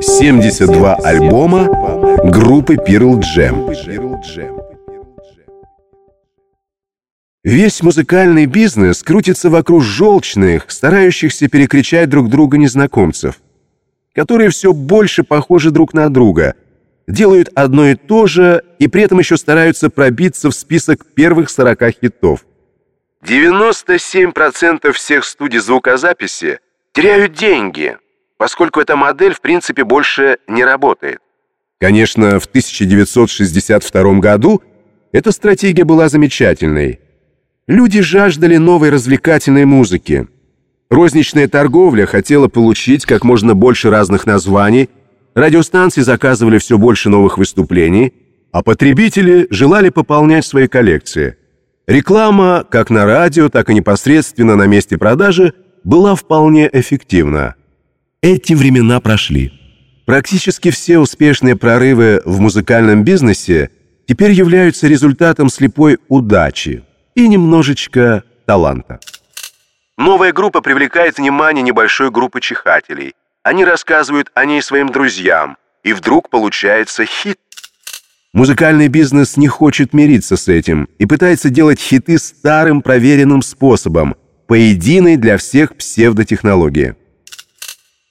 Семьдесят два альбома группы Pearl Jam. Весь музыкальный бизнес крутится вокруг желчных, старающихся перекричать друг друга незнакомцев, которые все больше похожи друг на друга, делают одно и то же и при этом еще стараются пробиться в список первых 40 хитов. 97% всех студий звукозаписи теряют деньги, поскольку эта модель в принципе больше не работает. Конечно, в 1962 году эта стратегия была замечательной. Люди жаждали новой развлекательной музыки. Розничная торговля хотела получить как можно больше разных названий, радиостанции заказывали все больше новых выступлений, а потребители желали пополнять свои коллекции. Реклама, как на радио, так и непосредственно на месте продажи, была вполне эффективна. Эти времена прошли. Практически все успешные прорывы в музыкальном бизнесе теперь являются результатом слепой удачи и немножечко таланта. Новая группа привлекает внимание небольшой группы чихателей. Они рассказывают о ней своим друзьям, и вдруг получается хит. Музыкальный бизнес не хочет мириться с этим и пытается делать хиты старым проверенным способом, по единой для всех псевдотехнологии.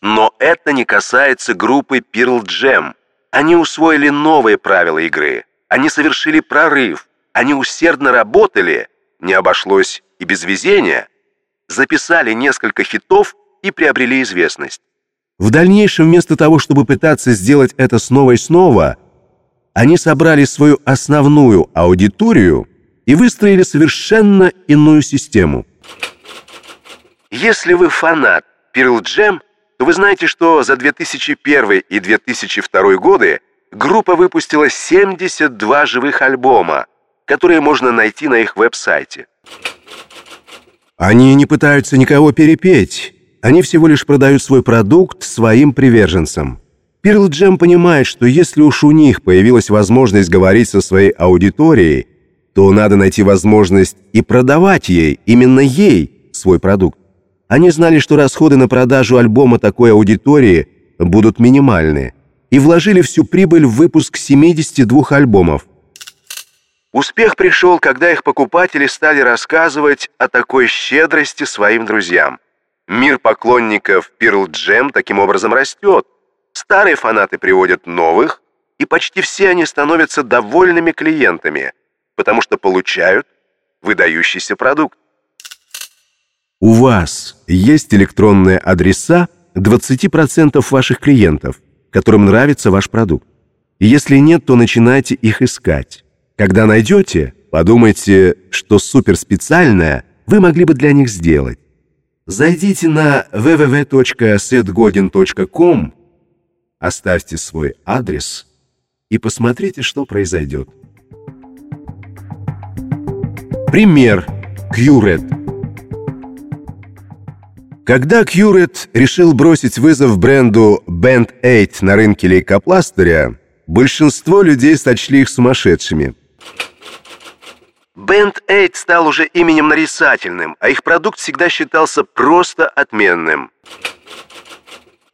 Но это не касается группы Pearl Jam. Они усвоили новые правила игры. Они совершили прорыв. Они усердно работали. Не обошлось и без везения. Записали несколько хитов и приобрели известность. В дальнейшем, вместо того, чтобы пытаться сделать это снова и снова, они собрали свою основную аудиторию и выстроили совершенно иную систему. Если вы фанат Pearl Jam – то вы знаете, что за 2001 и 2002 годы группа выпустила 72 живых альбома, которые можно найти на их веб-сайте. Они не пытаются никого перепеть. Они всего лишь продают свой продукт своим приверженцам. Pearl Jam понимает, что если уж у них появилась возможность говорить со своей аудиторией, то надо найти возможность и продавать ей, именно ей, свой продукт. Они знали, что расходы на продажу альбома такой аудитории будут минимальны, и вложили всю прибыль в выпуск 72 альбомов. Успех пришел, когда их покупатели стали рассказывать о такой щедрости своим друзьям. Мир поклонников Pearl Jam таким образом растет. Старые фанаты приводят новых, и почти все они становятся довольными клиентами, потому что получают выдающийся продукт. У вас есть электронные адреса 20% ваших клиентов, которым нравится ваш продукт. Если нет, то начинайте их искать. Когда найдете, подумайте, что суперспециальное вы могли бы для них сделать. Зайдите на www.setgodin.com, оставьте свой адрес и посмотрите, что произойдет. Пример. QRED когда Кьюрет решил бросить вызов бренду Band 8 на рынке лейкопластыря, большинство людей сочли их сумасшедшими. Band 8 стал уже именем нарицательным, а их продукт всегда считался просто отменным.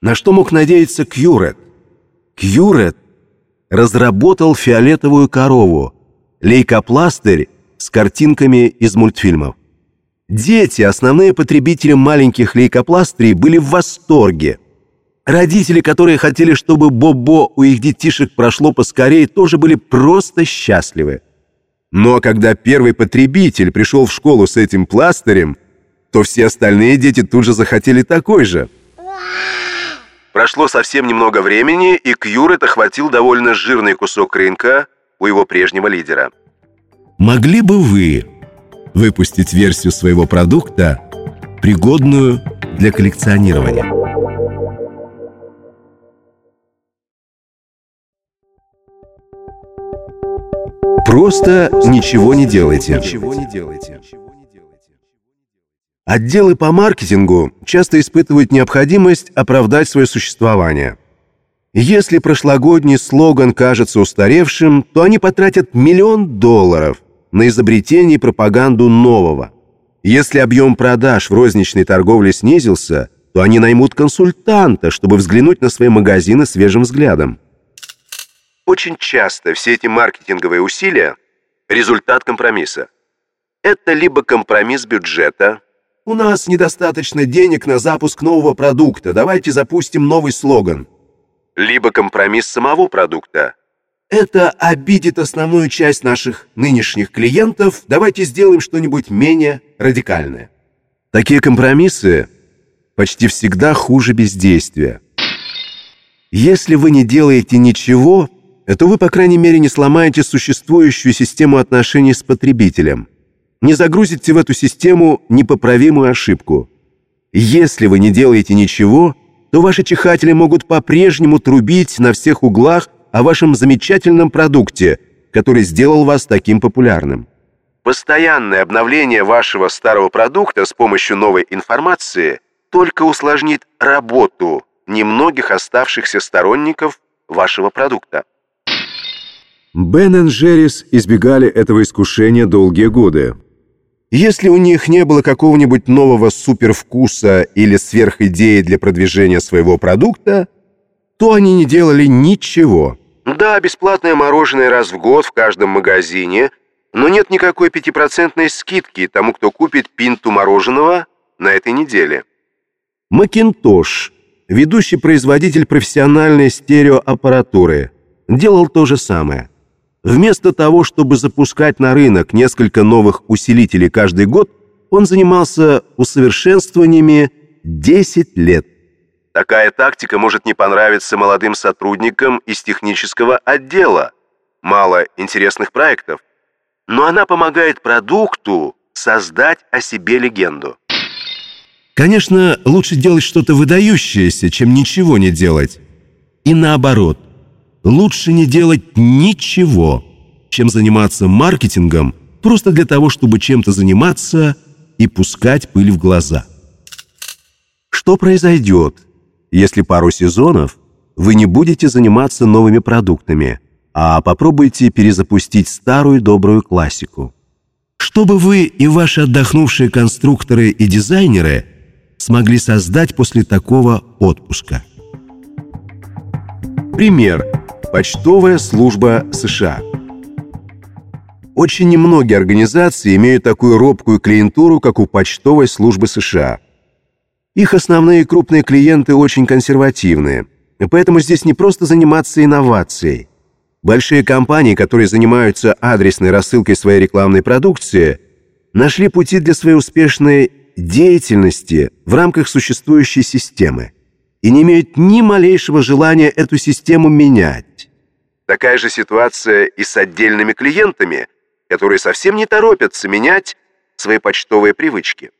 На что мог надеяться Кьюрет? Кьюрет разработал фиолетовую корову, лейкопластырь с картинками из мультфильмов. Дети, основные потребители маленьких лейкопластырей, были в восторге. Родители, которые хотели, чтобы Бобо у их детишек прошло поскорее, тоже были просто счастливы. Но когда первый потребитель пришел в школу с этим пластырем, то все остальные дети тут же захотели такой же. Прошло совсем немного времени, и Кьюрет охватил довольно жирный кусок рынка у его прежнего лидера. Могли бы вы выпустить версию своего продукта, пригодную для коллекционирования. Просто ничего не делайте. Ничего не делайте. Отделы по маркетингу часто испытывают необходимость оправдать свое существование. Если прошлогодний слоган кажется устаревшим, то они потратят миллион долларов, на изобретение и пропаганду нового. Если объем продаж в розничной торговле снизился, то они наймут консультанта, чтобы взглянуть на свои магазины свежим взглядом. Очень часто все эти маркетинговые усилия – результат компромисса. Это либо компромисс бюджета. У нас недостаточно денег на запуск нового продукта, давайте запустим новый слоган. Либо компромисс самого продукта. Это обидит основную часть наших нынешних клиентов, давайте сделаем что-нибудь менее радикальное. Такие компромиссы почти всегда хуже бездействия. Если вы не делаете ничего, то вы, по крайней мере, не сломаете существующую систему отношений с потребителем. Не загрузите в эту систему непоправимую ошибку. Если вы не делаете ничего, то ваши чихатели могут по-прежнему трубить на всех углах о вашем замечательном продукте, который сделал вас таким популярным. Постоянное обновление вашего старого продукта с помощью новой информации только усложнит работу немногих оставшихся сторонников вашего продукта. Бен и Джеррис избегали этого искушения долгие годы. Если у них не было какого-нибудь нового супервкуса или сверхидеи для продвижения своего продукта, то они не делали ничего. Да, бесплатное мороженое раз в год в каждом магазине, но нет никакой пятипроцентной скидки тому, кто купит пинту мороженого на этой неделе. Макинтош, ведущий производитель профессиональной стереоаппаратуры, делал то же самое. Вместо того, чтобы запускать на рынок несколько новых усилителей каждый год, он занимался усовершенствованиями 10 лет. Такая тактика может не понравиться молодым сотрудникам из технического отдела. Мало интересных проектов. Но она помогает продукту создать о себе легенду. Конечно, лучше делать что-то выдающееся, чем ничего не делать. И наоборот, лучше не делать ничего, чем заниматься маркетингом просто для того, чтобы чем-то заниматься и пускать пыль в глаза. Что произойдет, если пару сезонов вы не будете заниматься новыми продуктами, а попробуйте перезапустить старую добрую классику. Чтобы вы и ваши отдохнувшие конструкторы и дизайнеры смогли создать после такого отпуска. Пример. Почтовая служба США. Очень немногие организации имеют такую робкую клиентуру, как у почтовой службы США – их основные крупные клиенты очень консервативные, поэтому здесь не просто заниматься инновацией. Большие компании, которые занимаются адресной рассылкой своей рекламной продукции, нашли пути для своей успешной деятельности в рамках существующей системы и не имеют ни малейшего желания эту систему менять. Такая же ситуация и с отдельными клиентами, которые совсем не торопятся менять свои почтовые привычки.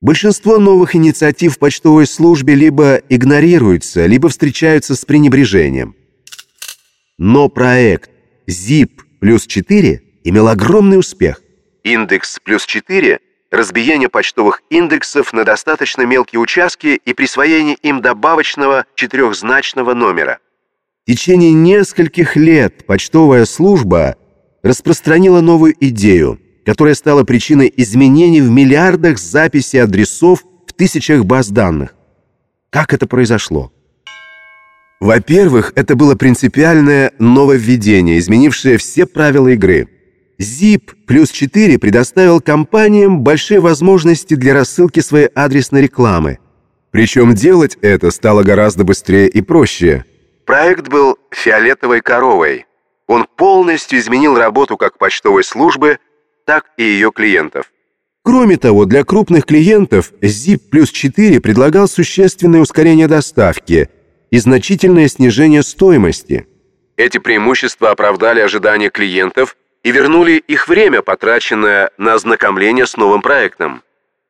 Большинство новых инициатив в почтовой службе либо игнорируются, либо встречаются с пренебрежением. Но проект ZIP плюс 4 имел огромный успех. Индекс плюс 4 – разбиение почтовых индексов на достаточно мелкие участки и присвоение им добавочного четырехзначного номера. В течение нескольких лет почтовая служба распространила новую идею – которая стала причиной изменений в миллиардах записей адресов в тысячах баз данных. Как это произошло? Во-первых, это было принципиальное нововведение, изменившее все правила игры. ZIP плюс 4 предоставил компаниям большие возможности для рассылки своей адресной рекламы. Причем делать это стало гораздо быстрее и проще. Проект был фиолетовой коровой. Он полностью изменил работу как почтовой службы, так и ее клиентов. Кроме того, для крупных клиентов ZIP плюс 4 предлагал существенное ускорение доставки и значительное снижение стоимости. Эти преимущества оправдали ожидания клиентов и вернули их время, потраченное на ознакомление с новым проектом.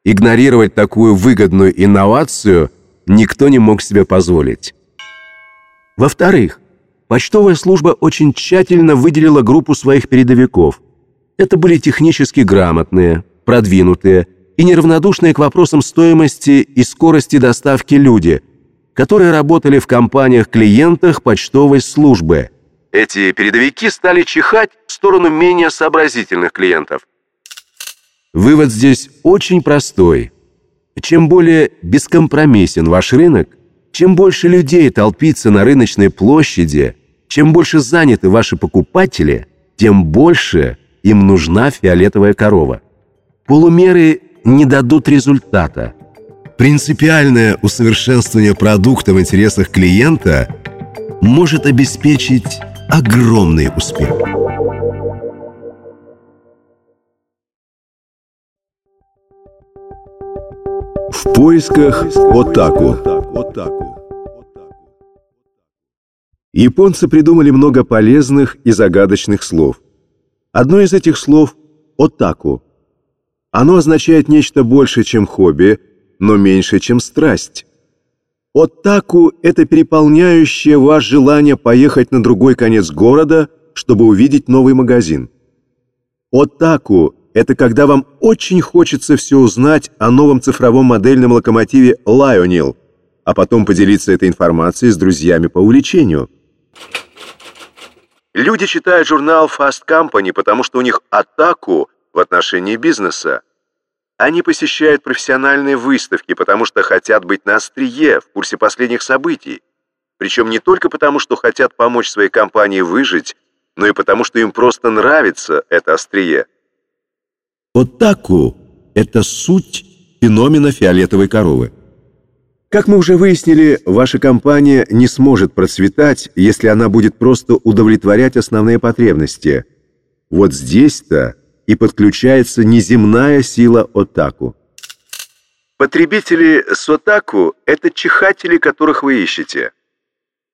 Игнорировать такую выгодную инновацию никто не мог себе позволить. Во-вторых, почтовая служба очень тщательно выделила группу своих передовиков – это были технически грамотные, продвинутые и неравнодушные к вопросам стоимости и скорости доставки люди, которые работали в компаниях-клиентах почтовой службы. Эти передовики стали чихать в сторону менее сообразительных клиентов. Вывод здесь очень простой. Чем более бескомпромиссен ваш рынок, чем больше людей толпится на рыночной площади, чем больше заняты ваши покупатели, тем больше им нужна фиолетовая корова. Полумеры не дадут результата. Принципиальное усовершенствование продукта в интересах клиента может обеспечить огромный успех. В поисках Отаку. Японцы придумали много полезных и загадочных слов. Одно из этих слов – «отаку». Оно означает нечто большее, чем хобби, но меньше, чем страсть. Отаку – это переполняющее ваше желание поехать на другой конец города, чтобы увидеть новый магазин. Отаку – это когда вам очень хочется все узнать о новом цифровом модельном локомотиве Lionel, а потом поделиться этой информацией с друзьями по увлечению. Люди читают журнал Fast Company, потому что у них атаку в отношении бизнеса. Они посещают профессиональные выставки, потому что хотят быть на острие, в курсе последних событий. Причем не только потому, что хотят помочь своей компании выжить, но и потому, что им просто нравится это острие. Отаку – это суть феномена фиолетовой коровы. Как мы уже выяснили, ваша компания не сможет процветать, если она будет просто удовлетворять основные потребности. Вот здесь-то и подключается неземная сила Отаку. Потребители с Отаку – это чихатели, которых вы ищете.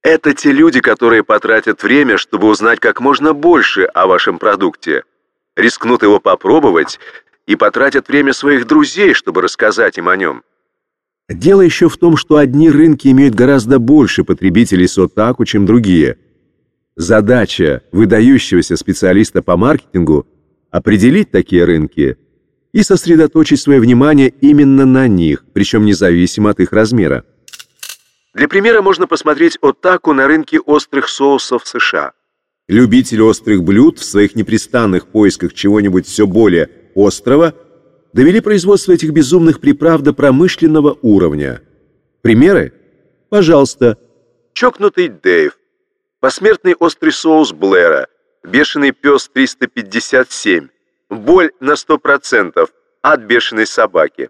Это те люди, которые потратят время, чтобы узнать как можно больше о вашем продукте, рискнут его попробовать и потратят время своих друзей, чтобы рассказать им о нем. Дело еще в том, что одни рынки имеют гораздо больше потребителей с Отаку, чем другие. Задача выдающегося специалиста по маркетингу – определить такие рынки и сосредоточить свое внимание именно на них, причем независимо от их размера. Для примера можно посмотреть Отаку на рынке острых соусов США. Любители острых блюд в своих непрестанных поисках чего-нибудь все более острого довели производство этих безумных приправ до промышленного уровня. Примеры? Пожалуйста. Чокнутый Дэйв, посмертный острый соус Блэра, Бешеный пес 357. Боль на 100% от бешеной собаки.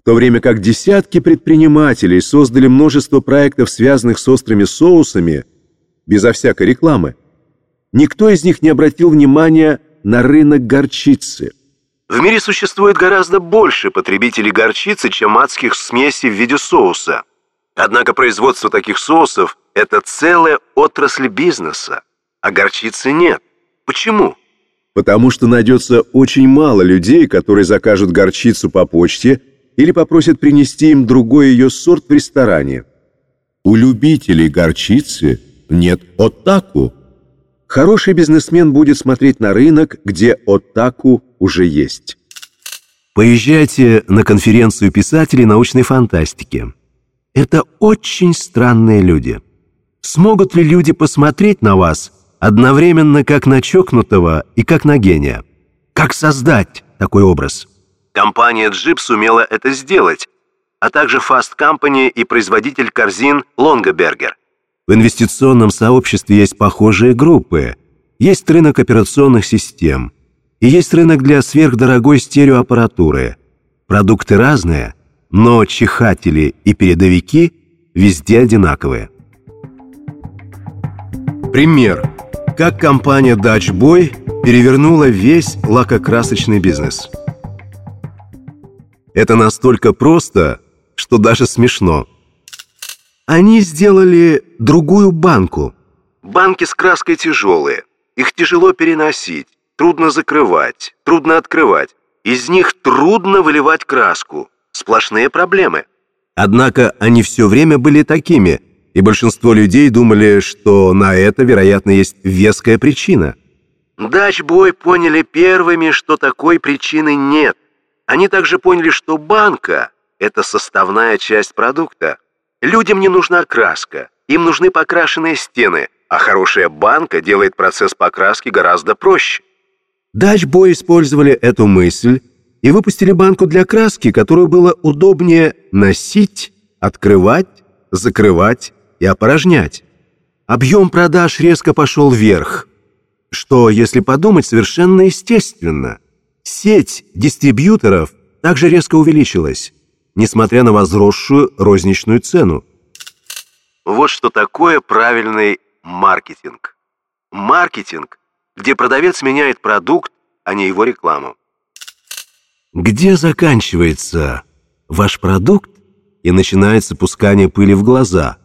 В то время как десятки предпринимателей создали множество проектов, связанных с острыми соусами, безо всякой рекламы, никто из них не обратил внимания на рынок горчицы. В мире существует гораздо больше потребителей горчицы, чем адских смесей в виде соуса. Однако производство таких соусов – это целая отрасль бизнеса а горчицы нет. Почему? Потому что найдется очень мало людей, которые закажут горчицу по почте или попросят принести им другой ее сорт в ресторане. У любителей горчицы нет оттаку. Хороший бизнесмен будет смотреть на рынок, где оттаку уже есть. Поезжайте на конференцию писателей научной фантастики. Это очень странные люди. Смогут ли люди посмотреть на вас – одновременно как на чокнутого и как на гения. Как создать такой образ? Компания Jeep сумела это сделать, а также Fast Company и производитель корзин Longaberger. В инвестиционном сообществе есть похожие группы. Есть рынок операционных систем. И есть рынок для сверхдорогой стереоаппаратуры. Продукты разные, но чихатели и передовики везде одинаковые. Пример. Как компания Dutch Boy перевернула весь лакокрасочный бизнес. Это настолько просто, что даже смешно. Они сделали другую банку. Банки с краской тяжелые. Их тяжело переносить, трудно закрывать, трудно открывать. Из них трудно выливать краску. Сплошные проблемы. Однако они все время были такими – и большинство людей думали, что на это, вероятно, есть веская причина. Дачбой поняли первыми, что такой причины нет. Они также поняли, что банка – это составная часть продукта. Людям не нужна краска, им нужны покрашенные стены, а хорошая банка делает процесс покраски гораздо проще. Дачбой использовали эту мысль и выпустили банку для краски, которую было удобнее носить, открывать, закрывать и опорожнять. Объем продаж резко пошел вверх, что, если подумать, совершенно естественно. Сеть дистрибьюторов также резко увеличилась, несмотря на возросшую розничную цену. Вот что такое правильный маркетинг. Маркетинг, где продавец меняет продукт, а не его рекламу. Где заканчивается ваш продукт и начинается пускание пыли в глаза?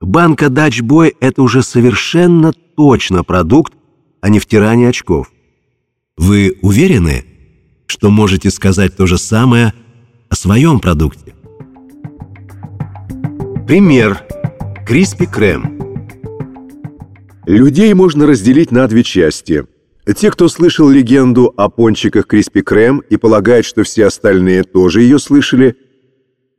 Банка Дачбой – это уже совершенно точно продукт, а не втирание очков. Вы уверены, что можете сказать то же самое о своем продукте? Пример. Криспи Крем. Людей можно разделить на две части. Те, кто слышал легенду о пончиках Криспи Крем и полагает, что все остальные тоже ее слышали,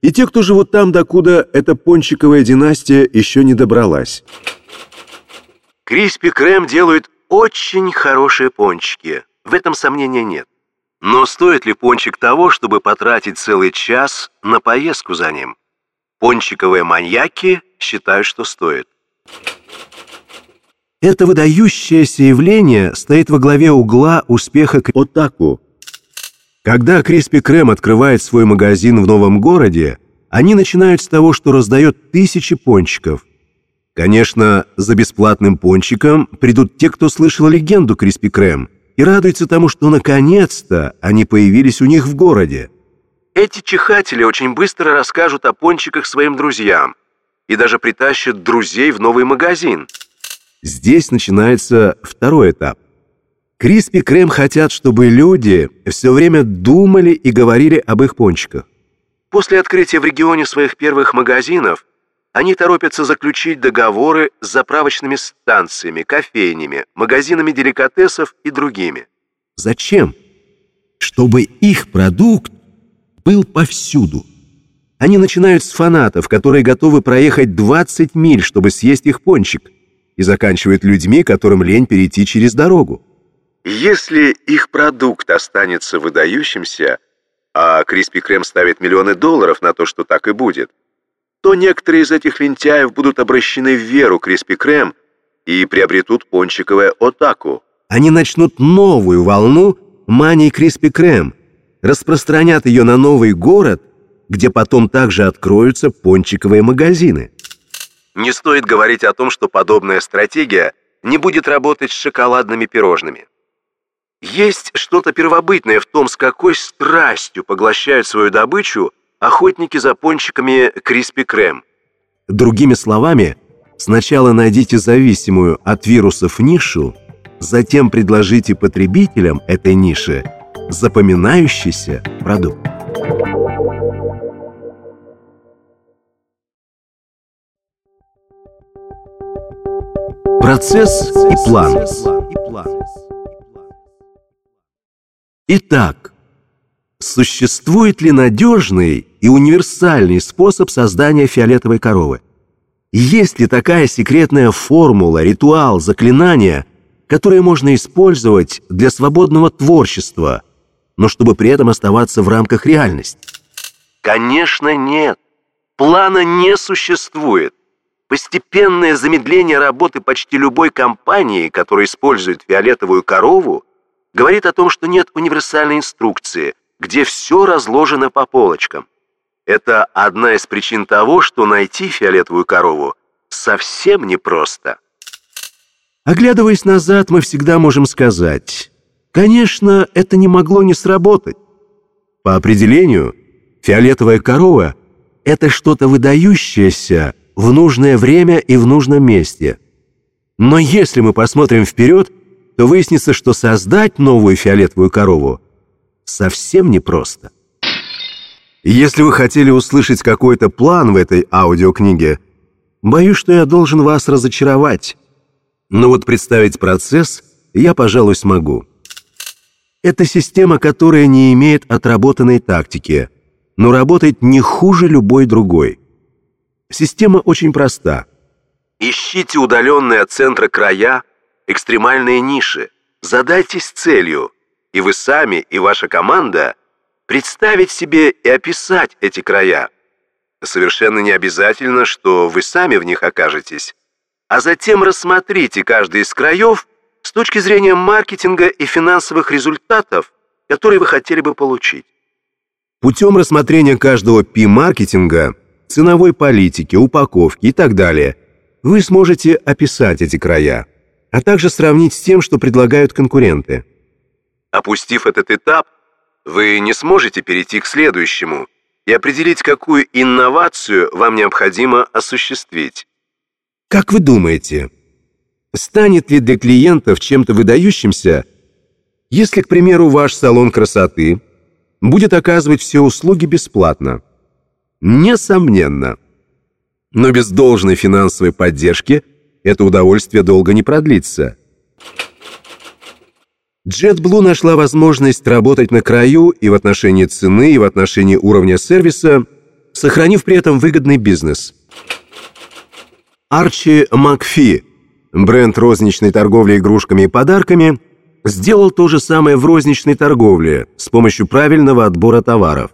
и те, кто живут там, докуда эта пончиковая династия еще не добралась. Криспи Крем делают очень хорошие пончики, в этом сомнения нет. Но стоит ли пончик того, чтобы потратить целый час на поездку за ним? Пончиковые маньяки считают, что стоит. Это выдающееся явление стоит во главе угла успеха Отаку. Когда Криспи Крем открывает свой магазин в новом городе, они начинают с того, что раздает тысячи пончиков. Конечно, за бесплатным пончиком придут те, кто слышал легенду Криспи Крем и радуются тому, что наконец-то они появились у них в городе. Эти чихатели очень быстро расскажут о пончиках своим друзьям и даже притащат друзей в новый магазин – Здесь начинается второй этап. Криспи Крем хотят, чтобы люди все время думали и говорили об их пончиках. После открытия в регионе своих первых магазинов они торопятся заключить договоры с заправочными станциями, кофейнями, магазинами деликатесов и другими. Зачем? Чтобы их продукт был повсюду. Они начинают с фанатов, которые готовы проехать 20 миль, чтобы съесть их пончик – и заканчивают людьми, которым лень перейти через дорогу. Если их продукт останется выдающимся, а Криспи Крем ставит миллионы долларов на то, что так и будет, то некоторые из этих лентяев будут обращены в веру Криспи Крем и приобретут пончиковое отаку. Они начнут новую волну мании Криспи Крем, распространят ее на новый город, где потом также откроются пончиковые магазины. Не стоит говорить о том, что подобная стратегия не будет работать с шоколадными пирожными. Есть что-то первобытное в том, с какой страстью поглощают свою добычу охотники за пончиками Криспи Крем. Другими словами, сначала найдите зависимую от вирусов нишу, затем предложите потребителям этой ниши запоминающийся продукт. Процесс и план. Итак, существует ли надежный и универсальный способ создания фиолетовой коровы? Есть ли такая секретная формула, ритуал, заклинание, которые можно использовать для свободного творчества, но чтобы при этом оставаться в рамках реальности? Конечно, нет. Плана не существует. Постепенное замедление работы почти любой компании, которая использует фиолетовую корову, говорит о том, что нет универсальной инструкции, где все разложено по полочкам. Это одна из причин того, что найти фиолетовую корову совсем непросто. Оглядываясь назад, мы всегда можем сказать, конечно, это не могло не сработать. По определению, фиолетовая корова – это что-то выдающееся, в нужное время и в нужном месте. Но если мы посмотрим вперед, то выяснится, что создать новую фиолетовую корову совсем непросто. Если вы хотели услышать какой-то план в этой аудиокниге, боюсь, что я должен вас разочаровать. Но вот представить процесс я, пожалуй, смогу. Это система, которая не имеет отработанной тактики, но работает не хуже любой другой – Система очень проста. Ищите удаленные от центра края, экстремальные ниши, задайтесь целью, и вы сами, и ваша команда представить себе и описать эти края. Совершенно не обязательно, что вы сами в них окажетесь, а затем рассмотрите каждый из краев с точки зрения маркетинга и финансовых результатов, которые вы хотели бы получить. Путем рассмотрения каждого пи-маркетинга, ценовой политики, упаковки и так далее, вы сможете описать эти края, а также сравнить с тем, что предлагают конкуренты. Опустив этот этап, вы не сможете перейти к следующему и определить, какую инновацию вам необходимо осуществить. Как вы думаете, станет ли для клиентов чем-то выдающимся, если, к примеру, ваш салон красоты будет оказывать все услуги бесплатно? Несомненно. Но без должной финансовой поддержки это удовольствие долго не продлится. JetBlue нашла возможность работать на краю и в отношении цены, и в отношении уровня сервиса, сохранив при этом выгодный бизнес. Арчи Макфи, бренд розничной торговли игрушками и подарками, сделал то же самое в розничной торговле с помощью правильного отбора товаров.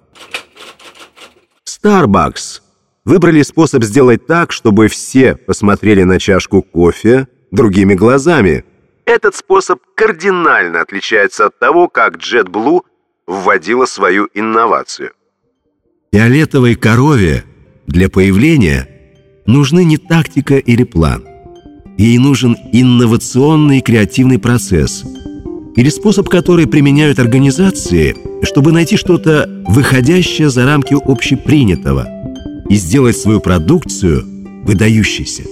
Starbucks выбрали способ сделать так, чтобы все посмотрели на чашку кофе другими глазами – этот способ кардинально отличается от того, как JetBlue вводила свою инновацию. Фиолетовой корове для появления нужны не тактика или план. Ей нужен инновационный креативный процесс или способ, который применяют организации, чтобы найти что-то выходящее за рамки общепринятого и сделать свою продукцию выдающейся.